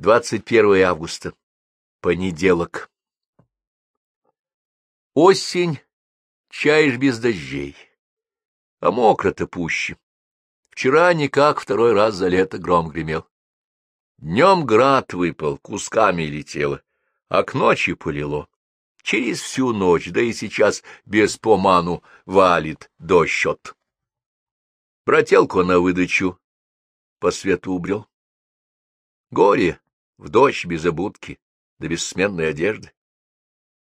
21 августа. Понеделок. Осень, чаешь без дождей, а мокро-то пуще. Вчера никак второй раз за лето гром гремел. Днем град выпал, кусками летело, а к ночи полило. Через всю ночь, да и сейчас без поману валит дощет. Брателку на выдачу по свету убрел. Горе в дождь без обутки, да бессменной одежды.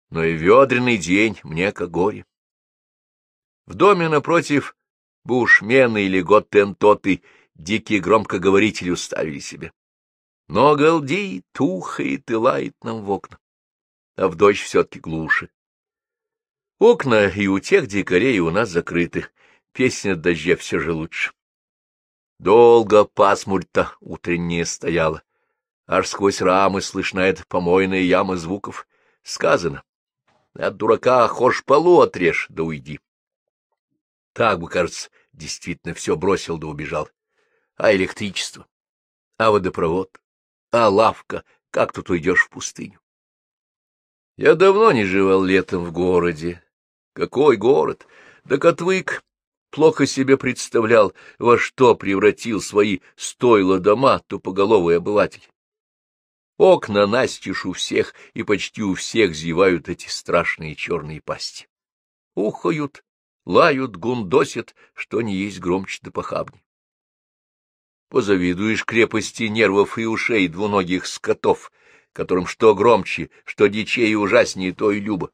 Но и ведреный день мне как горе. В доме напротив бушмены или готтентоты дикие громкоговорители уставили себе. Но галдеет, тухает и лает нам в окна, а в дождь все-таки глуше. Окна и у тех дикарей у нас закрыты, песня дождя все же лучше. Долго пасмурь-то утренняя стояла, аж сквозь рамы слышна эта помойная яма звуков. Сказано, от дурака хошь полу отрежь, да уйди. Так бы, кажется, действительно все бросил да убежал. А электричество? А водопровод? А лавка? Как тут уйдешь в пустыню? Я давно не живал летом в городе. Какой город? Да отвык. Плохо себе представлял, во что превратил свои стойла дома тупоголовый обыватель. Окна настежь у всех, и почти у всех зевают эти страшные черные пасти. Ухают, лают, гундосят, что не есть громче да похабней. Позавидуешь крепости нервов и ушей двуногих скотов, которым что громче, что дичей и ужаснее, то и любо.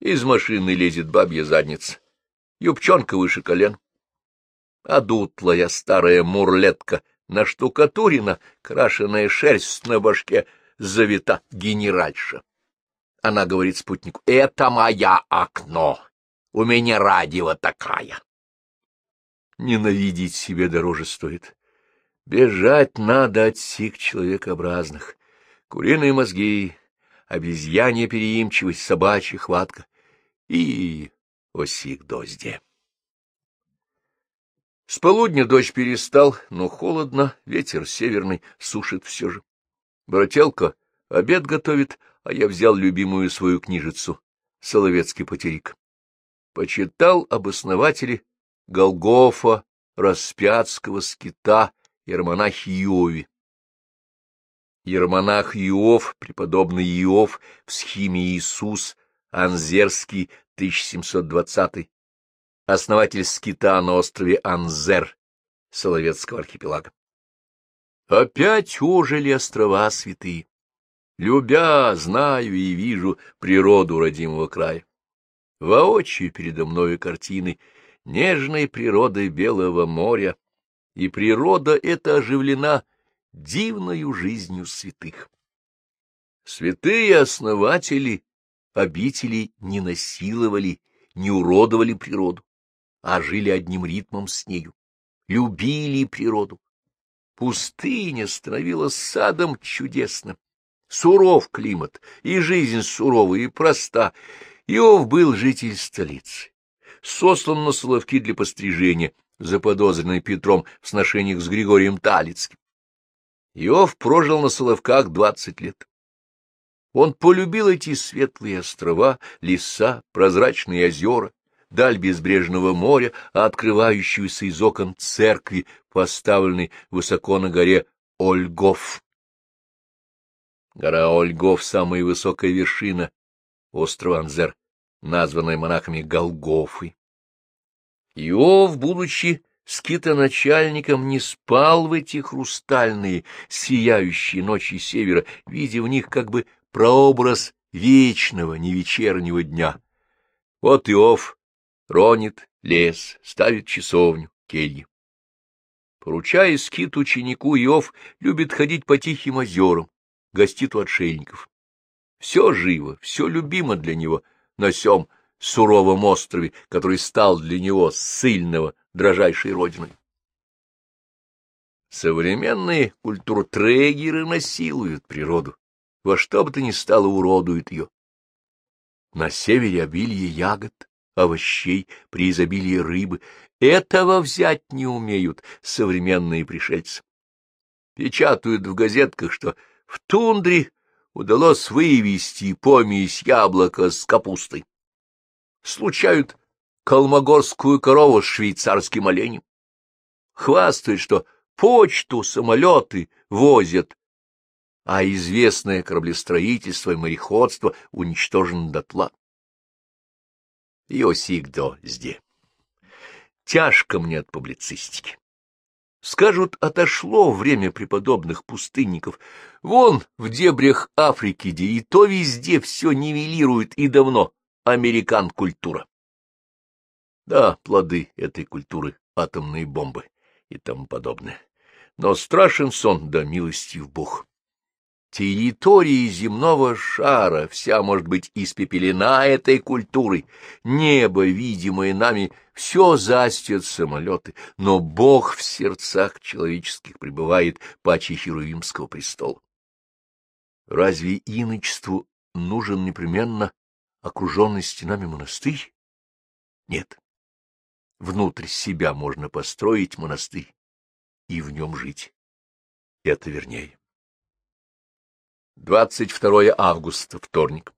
Из машины лезет бабья задница, юбчонка выше колен. А дутлая старая мурлетка на штукатурина, крашеная шерсть на башке, завита генеральша. Она говорит спутнику, — это моя окно, у меня радио такая. Ненавидеть себе дороже стоит. Бежать надо от сих человекообразных. Куриные мозги, обезьянья переимчивость, собачья хватка и осик дозде. С полудня дождь перестал, но холодно, ветер северный сушит все же. Брателка обед готовит, а я взял любимую свою книжицу «Соловецкий потерик». Почитал об основателе Голгофа, Распятского, Скита Ермонах Иове. Ермонах Иов, преподобный Иов в схиме Иисус, Анзерский, 1720 основатель скита на острове Анзер, Соловецкого архипелага. Опять ожили острова святые. Любя, знаю и вижу природу родимого края. Воочию передо мною картины нежной природы Белого моря, и природа эта оживлена дивною жизнью святых. Святые основатели обители не насиловали, не уродовали природу, а жили одним ритмом с нею, любили природу. Пустыня становилась садом чудесным. Суров климат, и жизнь суровая и проста. Иов был житель столицы, сослан на Соловки для пострижения — заподозренный Петром в сношениях с Григорием Талицким. Иов прожил на Соловках двадцать лет. Он полюбил эти светлые острова, леса, прозрачные озера, даль безбрежного моря, открывающуюся из окон церкви, поставленной высоко на горе Ольгов. Гора Ольгов — самая высокая вершина острова Анзер, названная монахами Голгофой. Иов, будучи скитоначальником, не спал в эти хрустальные, сияющие ночи севера, видя в них как бы прообраз вечного невечернего дня. Вот Иов ронит лес, ставит часовню, кельи. Поручая скит ученику, Иов любит ходить по тихим озерам, гостит у отшельников. Все живо, все любимо для него на сём суровом острове, который стал для него сильного, дрожайшей родиной. Современные культуртрегеры насилуют природу, во что бы то ни стало уродуют ее. На севере обилие ягод, овощей, при изобилии рыбы. Этого взять не умеют современные пришельцы. Печатают в газетках, что в тундре удалось вывести помесь яблока с капустой. Случают калмогорскую корову с швейцарским оленем. Хвастают, что почту, самолеты возят, а известное кораблестроительство и мореходство уничтожено дотла. Йосигдо зде. Тяжко мне от публицистики. Скажут, отошло время преподобных пустынников. Вон в дебрях Африки, где и то везде все нивелирует и давно американ-культура. Да, плоды этой культуры — атомные бомбы и тому подобное. Но страшен сон, да милости в Бог. Территория земного шара вся может быть испепелена этой культурой. Небо, видимое нами, все застят самолеты, но Бог в сердцах человеческих пребывает паче Херувимского престола. Разве иночеству нужен непременно окруженный стенами монастырь? Нет. Внутрь себя можно построить монастырь и в нем жить. Это вернее. 22 августа, вторник.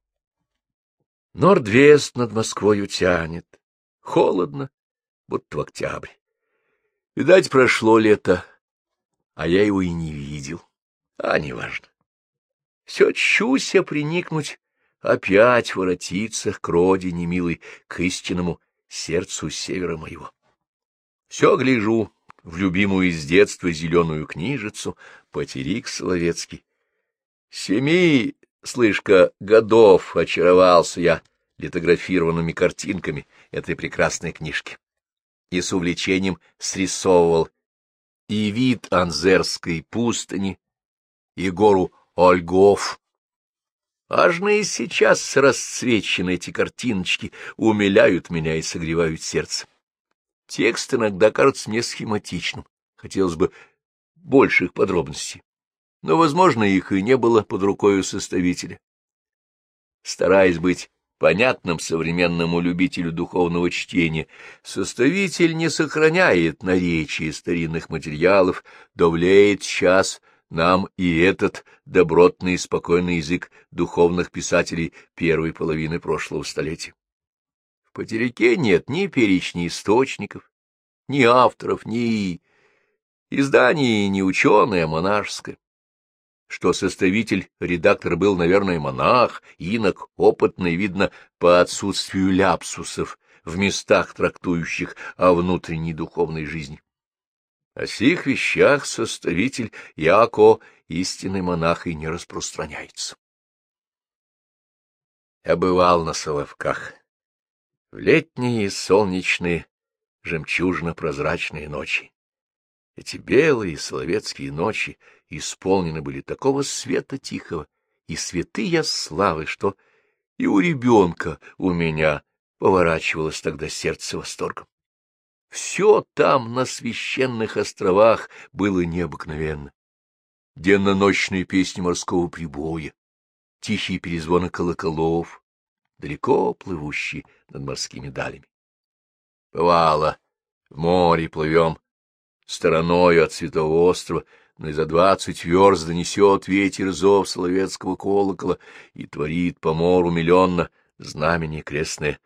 Нордвест над Москвою тянет. Холодно, будто в октябре. Видать, прошло лето, а я его и не видел. А, неважно. Все чуся приникнуть, опять воротиться к родине милой, к истинному сердцу севера моего. Все гляжу в любимую из детства зеленую книжицу, потерик Соловецкий, Семи, слышка, годов очаровался я литографированными картинками этой прекрасной книжки и с увлечением срисовывал и вид Анзерской пустыни, и гору Ольгов. Ажно и сейчас расцвечены эти картиночки умиляют меня и согревают сердце. Текст иногда кажется мне схематичным, хотелось бы больших подробностей но, возможно, их и не было под рукой у составителя. Стараясь быть понятным современному любителю духовного чтения, составитель не сохраняет наречия старинных материалов, давляет сейчас нам и этот добротный и спокойный язык духовных писателей первой половины прошлого столетия. В потеряке нет ни перечня источников, ни авторов, ни издание не ученое, а монашеское что составитель, редактор был, наверное, монах, инок, опытный, видно, по отсутствию ляпсусов в местах, трактующих о внутренней духовной жизни. О сих вещах составитель Яко, истинный монах, и не распространяется. Я бывал на Соловках. В летние солнечные, жемчужно-прозрачные ночи. Эти белые соловецкие ночи исполнены были такого света тихого и святые славы, что и у ребенка у меня поворачивалось тогда сердце восторгом. Все там, на священных островах, было необыкновенно. Денно-ночные песни морского прибоя, тихие перезвоны колоколов, далеко плывущие над морскими далями. Бывало, в море плывем стороною от Святого острова, но и за двадцать верст донесет ветер зов соловецкого колокола и творит по мору миллионно знамени крестное.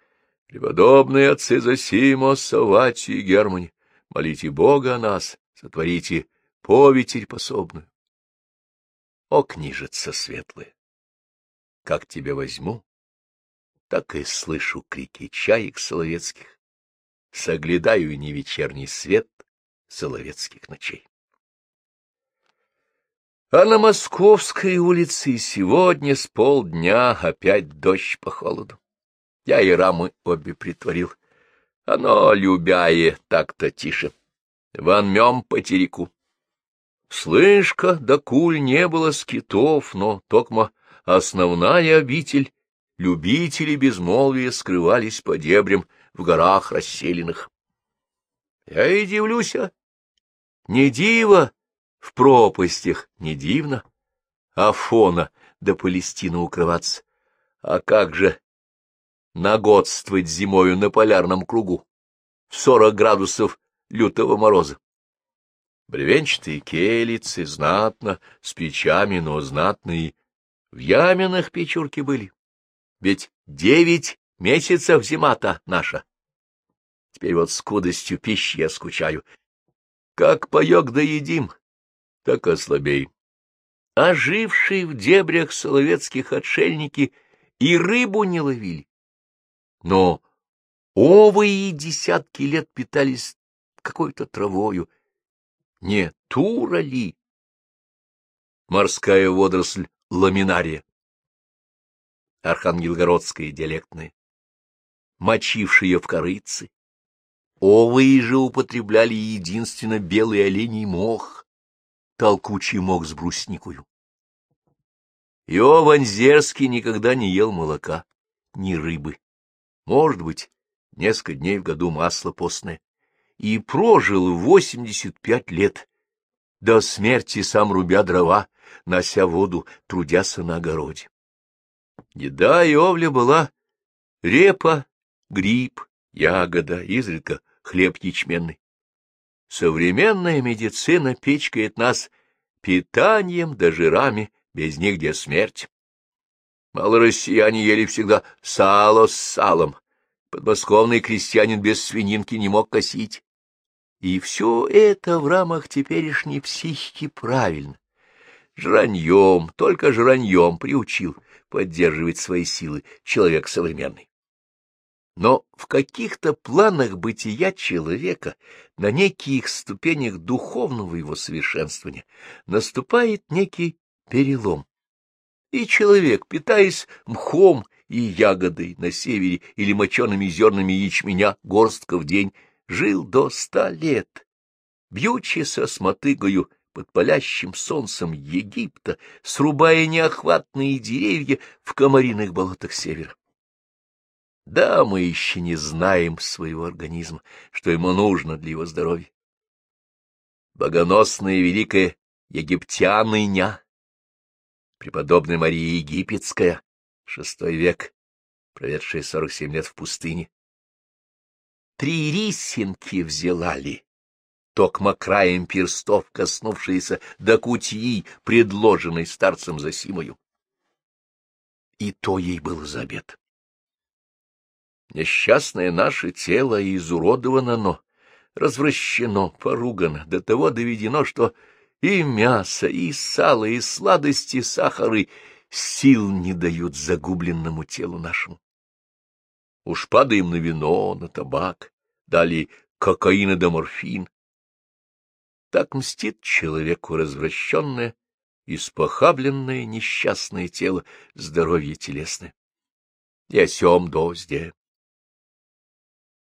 Преподобные отцы Зосимо, Савати и Германи, молите Бога о нас, сотворите поветерь пособную. О, книжица светлая! Как тебя возьму, так и слышу крики чаек соловецких, соглядаю не вечерний свет — соловецких ночей. А на Московской улице сегодня с полдня опять дождь по холоду. Я и рамы обе притворил. Оно, любяе, так-то тише. Вонмем по тереку. Слышка, да куль не было скитов, но токмо основная обитель, любители безмолвия скрывались по дебрям в горах расселенных. Я и дивлюся, не диво в пропастях, не дивно, Афона до Палестины укрываться. А как же нагодствовать зимою на полярном кругу в сорок градусов лютого мороза? Бревенчатые келицы, знатно, с печами, но знатные. В яминах печурки были. Ведь девять месяцев зима-то наша. Теперь вот скудостью пищи я скучаю. Как паек да так ослабеем. Ожившие в дебрях соловецких отшельники и рыбу не ловили. Но овы и десятки лет питались какой-то травою. Не тура ли? Морская водоросль ламинария. Архангелгородская диалектная. Мочившие в корыце. Овы же употребляли единственно белый оленей мох, толкучий мох с брусникою. Иован Зерский никогда не ел молока, ни рыбы. Может быть, несколько дней в году масло постное. И прожил восемьдесят пять лет, до смерти сам рубя дрова, нося воду, трудяся на огороде. Еда Иовля была репа, гриб, ягода, изредка хлеб ячменный. Современная медицина печкает нас питанием да жирами, без них где смерть. Мало россияне ели всегда сало с салом, подмосковный крестьянин без свининки не мог косить. И все это в рамах теперешней психики правильно. Жраньем, только жраньем приучил поддерживать свои силы человек современный. Но в каких-то планах бытия человека, на неких ступенях духовного его совершенствования, наступает некий перелом. И человек, питаясь мхом и ягодой на севере или мочеными зернами ячменя горстка в день, жил до ста лет, бьючися с мотыгою под палящим солнцем Египта, срубая неохватные деревья в комариных болотах севера. Да, мы еще не знаем своего организма, что ему нужно для его здоровья. Богоносная великая египтяныня, преподобная Мария Египетская, шестой век, проведшая сорок семь лет в пустыне. Три рисинки взяла ли, токмо краем перстов, коснувшиеся до кутьи, предложенной старцем Засимою. И то ей было за обед. Несчастное наше тело изуродовано, но развращено, поругано, до того доведено, что и мясо, и сало, и сладости, сахары сил не дают загубленному телу нашему. Уж падаем на вино, на табак, далее кокаин и доморфин. Так мстит человеку развращенное, испохабленное несчастное тело, здоровье телесное. И о сем дозде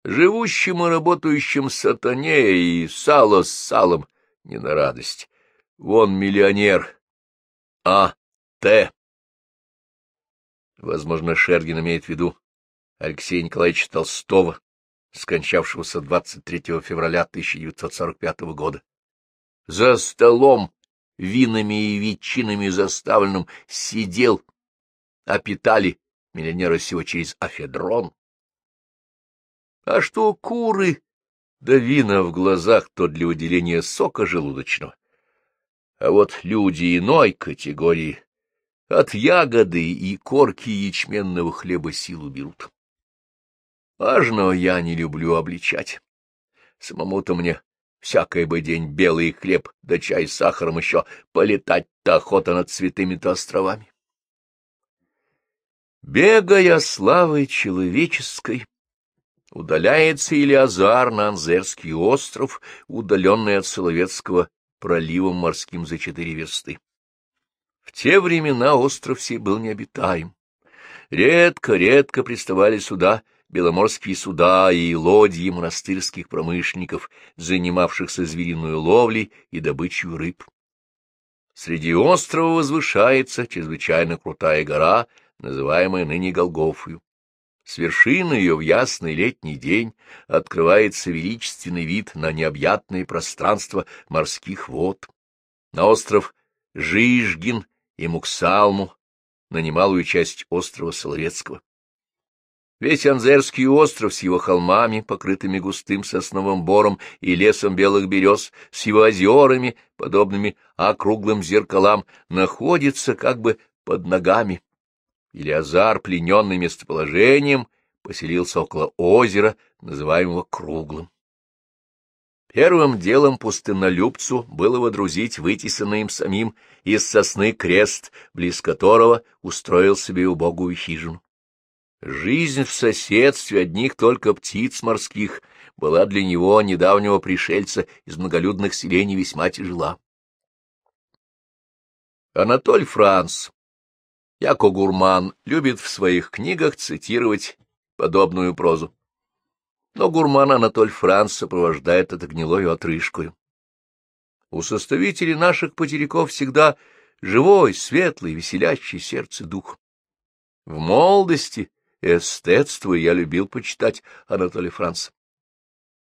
живущим и работающим сатане и сало с салом не на радость. Вон миллионер. А. Т. Возможно, Шергин имеет в виду Алексея Николаевича Толстого, скончавшегося 23 февраля 1945 года. За столом, винами и ветчинами заставленным, сидел, а питали миллионера всего через афедрон. А что куры, да вина в глазах, то для выделения сока желудочного. А вот люди иной категории от ягоды и корки ячменного хлеба силу берут. Важного я не люблю обличать. Самому-то мне всякий бы день белый хлеб да чай с сахаром еще полетать-то охота над святыми-то островами. Бегая славой человеческой, удаляется Илиазар на Анзерский остров, удаленный от Соловецкого проливом морским за четыре версты. В те времена остров сей был необитаем. Редко-редко приставали сюда беломорские суда и лодьи монастырских промышленников, занимавшихся звериной ловлей и добычей рыб. Среди острова возвышается чрезвычайно крутая гора, называемая ныне Голгофою. С вершины ее в ясный летний день открывается величественный вид на необъятное пространство морских вод, на остров Жижгин и Муксалму, на немалую часть острова Соловецкого. Весь Анзерский остров с его холмами, покрытыми густым сосновым бором и лесом белых берез, с его озерами, подобными округлым зеркалам, находится как бы под ногами. Илиазар, плененный местоположением, поселился около озера, называемого Круглым. Первым делом пустыннолюбцу было водрузить вытесанный им самим из сосны крест, близ которого устроил себе убогую хижину. Жизнь в соседстве одних только птиц морских была для него, недавнего пришельца из многолюдных селений, весьма тяжела. Анатоль Франц, яко гурман, любит в своих книгах цитировать подобную прозу. Но гурман Анатоль Франц сопровождает это гнилою отрыжкою. У составителей наших потеряков всегда живой, светлый, веселящий сердце дух. В молодости эстетство я любил почитать Анатолия Франца.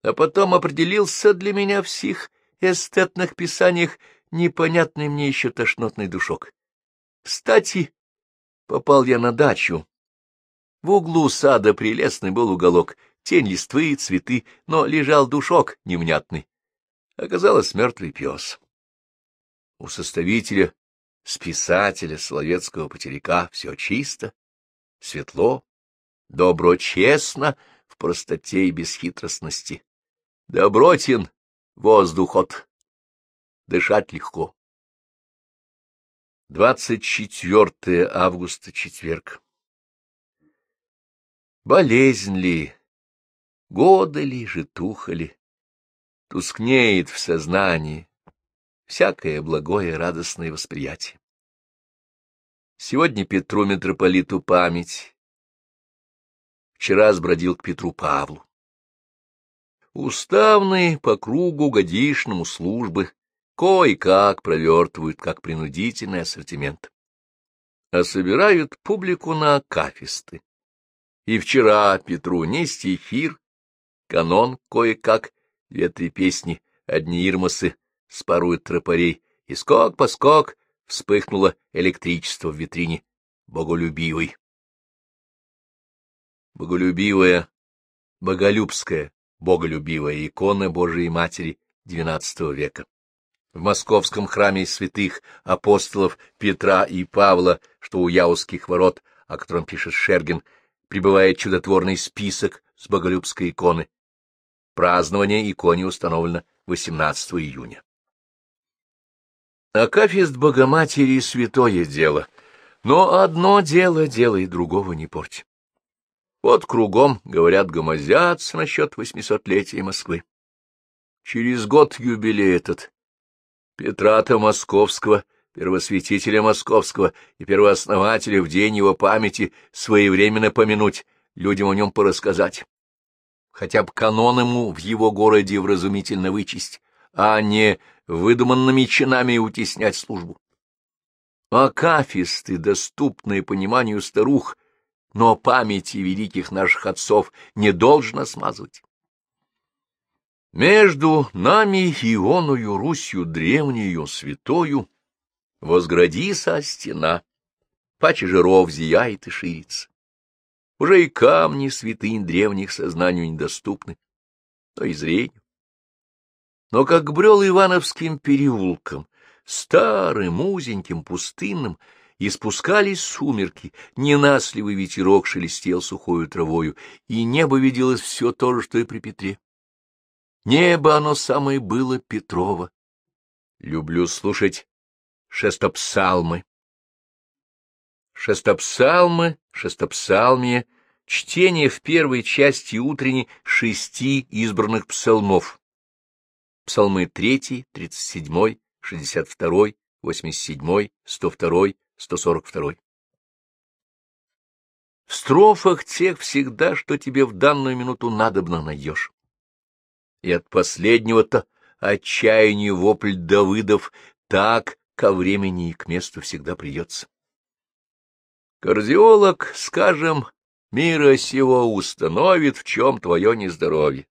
А потом определился для меня в сих эстетных писаниях непонятный мне еще тошнотный душок. Кстати, попал я на дачу. В углу сада прелестный был уголок, тень листвы, цветы, но лежал душок невнятный. Оказалось, мертвый пес. У составителя, с писателя, словецкого потеряка все чисто, светло, Добро честно, в простоте и бесхитростности. Добротен воздух от. Дышать легко. 24 августа, четверг. Болезнь ли, годы ли, житуха ли, тускнеет в сознании всякое благое радостное восприятие. Сегодня Петру митрополиту память, вчера сбродил к Петру Павлу. Уставные по кругу годишному службы кое-как провертывают как принудительный ассортимент, а собирают публику на акафисты. И вчера Петру не стихир, канон кое-как, две-три песни, одни ирмосы спаруют тропарей, и скок-поскок вспыхнуло электричество в витрине боголюбивой боголюбивая, боголюбская, боголюбивая икона Божией Матери XII века. В московском храме святых апостолов Петра и Павла, что у Яузских ворот, о котором пишет Шергин, прибывает чудотворный список с боголюбской иконы. Празднование иконе установлено 18 июня. Акафист Богоматери — святое дело, но одно дело делай, другого не порть. Вот кругом, говорят, гомозятся насчет восьмисотлетия Москвы. Через год юбилей этот. Петра-то Московского, первосвятителя Московского и первооснователя в день его памяти своевременно помянуть, людям о нем порассказать. Хотя бы канон ему в его городе вразумительно вычесть, а не выдуманными чинами утеснять службу. Акафисты, доступные пониманию старух, но памяти великих наших отцов не должно смазывать. Между нами и оною Русью древнею святою возградиса стена, паче жиров зияет и ширится. Уже и камни святынь древних сознанию недоступны, но и зрению. Но как брел Ивановским переулком, старым, узеньким, пустынным, и спускались сумерки, ненасливый ветерок шелестел сухою травою, и небо виделось все то же, что и при Петре. Небо оно самое было Петрово. Люблю слушать шестопсалмы. Шестопсалмы, шестопсалмия, чтение в первой части утренней шести избранных псалмов. Псалмы третий, тридцать седьмой, шестьдесят второй, восемьдесят седьмой, сто второй, 142. В строфах тех всегда, что тебе в данную минуту надобно, найдешь. И от последнего-то отчаяния вопль Давыдов так ко времени и к месту всегда придется. Кардиолог, скажем, мира сего установит, в чем твое нездоровье.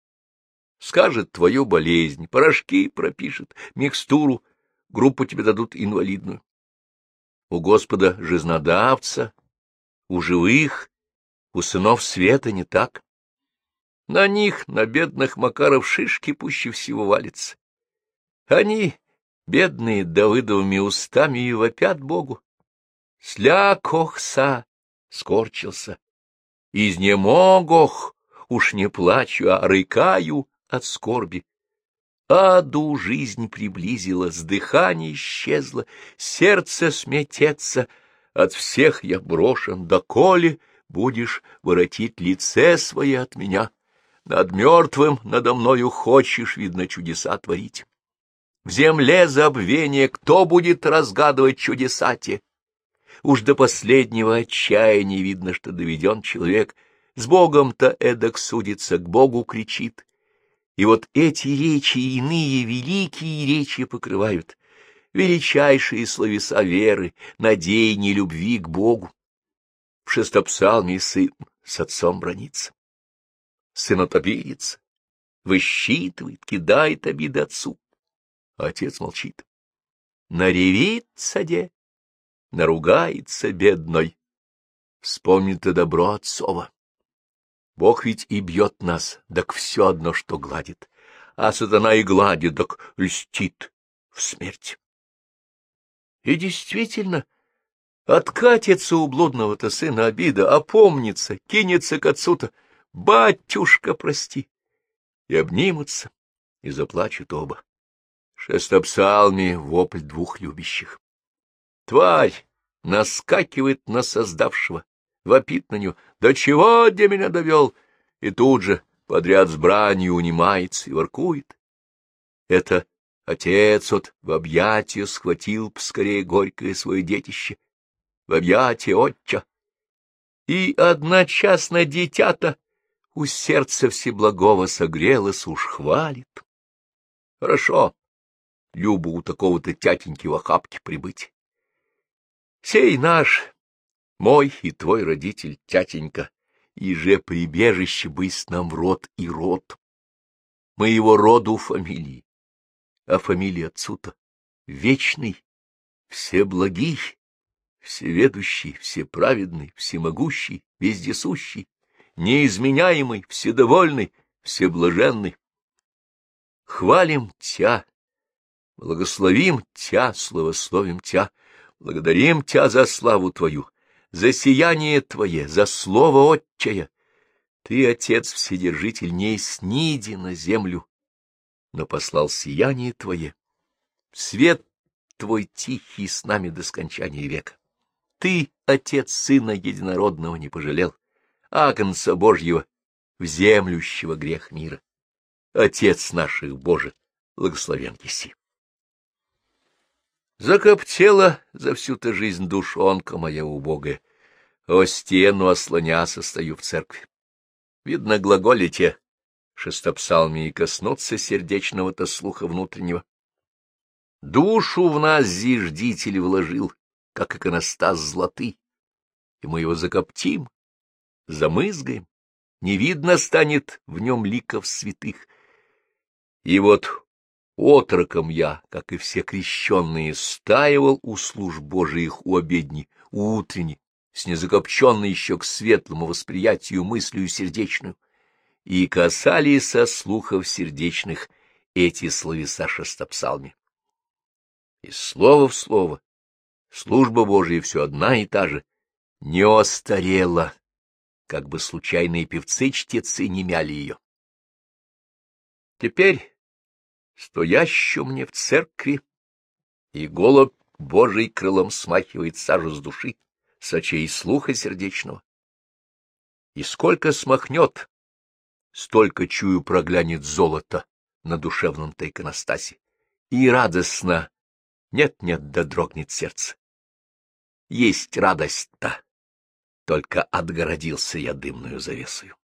Скажет твою болезнь, порошки пропишет, микстуру, группу тебе дадут инвалидную у Господа жизнодавца, у живых, у сынов света не так. На них, на бедных Макаров, шишки пуще всего валятся. Они, бедные Давыдовыми устами, и вопят Богу. Слякохса скорчился. Изнемогох, уж не плачу, а рыкаю от скорби. Аду жизнь приблизилась, дыхание исчезло, сердце сметется, от всех я брошен, доколе будешь воротить лице свое от меня. Над мертвым надо мною хочешь, видно, чудеса творить. В земле забвения кто будет разгадывать чудеса те? Уж до последнего отчаяния видно, что доведен человек. С Богом-то эдак судится, к Богу кричит. И вот эти речи иные великие речи покрывают, величайшие словеса веры, надеяния, любви к Богу. В шестопсалме сын с отцом бронится. Сын отобидится, высчитывает, кидает обиды отцу. А отец молчит. Наревится де, наругается бедной. Вспомнит и добро отцова. Бог ведь и бьет нас, так все одно, что гладит, а сатана и гладит, так льстит в смерть. И действительно, откатится у блудного-то сына обида, опомнится, кинется к отцу-то, «Батюшка, прости!» И обнимутся, и заплачут оба. Шестопсалми — вопль двух любящих. Тварь наскакивает на создавшего, вопит на него. «Да чего где меня довел?» И тут же подряд с бранью унимается и воркует. Это отец от в объятия схватил поскорее горькое свое детище, в объятия отча. И одночасно дитя-то у сердца всеблагого согрелась, уж хвалит. Хорошо, Любу у такого-то тятеньки в охапке прибыть. Сей наш, мой и твой родитель, тятенька, и же прибежище быть нам в род и род. Мы его роду фамилии, а фамилия отцу-то вечный, всеблагий, всеведущий, всеправедный, всемогущий, вездесущий, неизменяемый, вседовольный, всеблаженный. Хвалим Тя, благословим Тя, славословим Тя, благодарим Тя за славу Твою, за сияние Твое, за слово Отчая. Ты, Отец Вседержитель, не сниди на землю, но послал сияние Твое, свет Твой тихий с нами до скончания века. Ты, Отец Сына Единородного, не пожалел, Агнца Божьего, вземлющего грех мира. Отец наших Боже, благословен еси. Закоптела за всю-то жизнь душонка моя убогая, о стену ослоняся стою в церкви. Видно, глаголите, шестопсалми и коснуться сердечного-то слуха внутреннего. Душу в нас зиждитель вложил, как иконостас златы, и мы его закоптим, замызгаем, не видно станет в нем ликов святых. И вот отроком я, как и все крещенные, стаивал у служб Божиих у обедни, у утренней, с незакопченной еще к светлому восприятию мыслью сердечную, и касались со слухов сердечных эти словеса шестопсалми. И слово в слово, служба Божия все одна и та же, не остарела как бы случайные певцы-чтецы не мяли ее. Теперь, стоящую мне в церкви, и голубь Божий крылом смахивает сажу с души, с очей слуха сердечного. И сколько смахнет, столько, чую, проглянет золото на душевном-то иконостасе. И радостно, нет-нет, да дрогнет сердце. Есть радость-то только отгородился я дымную завесою.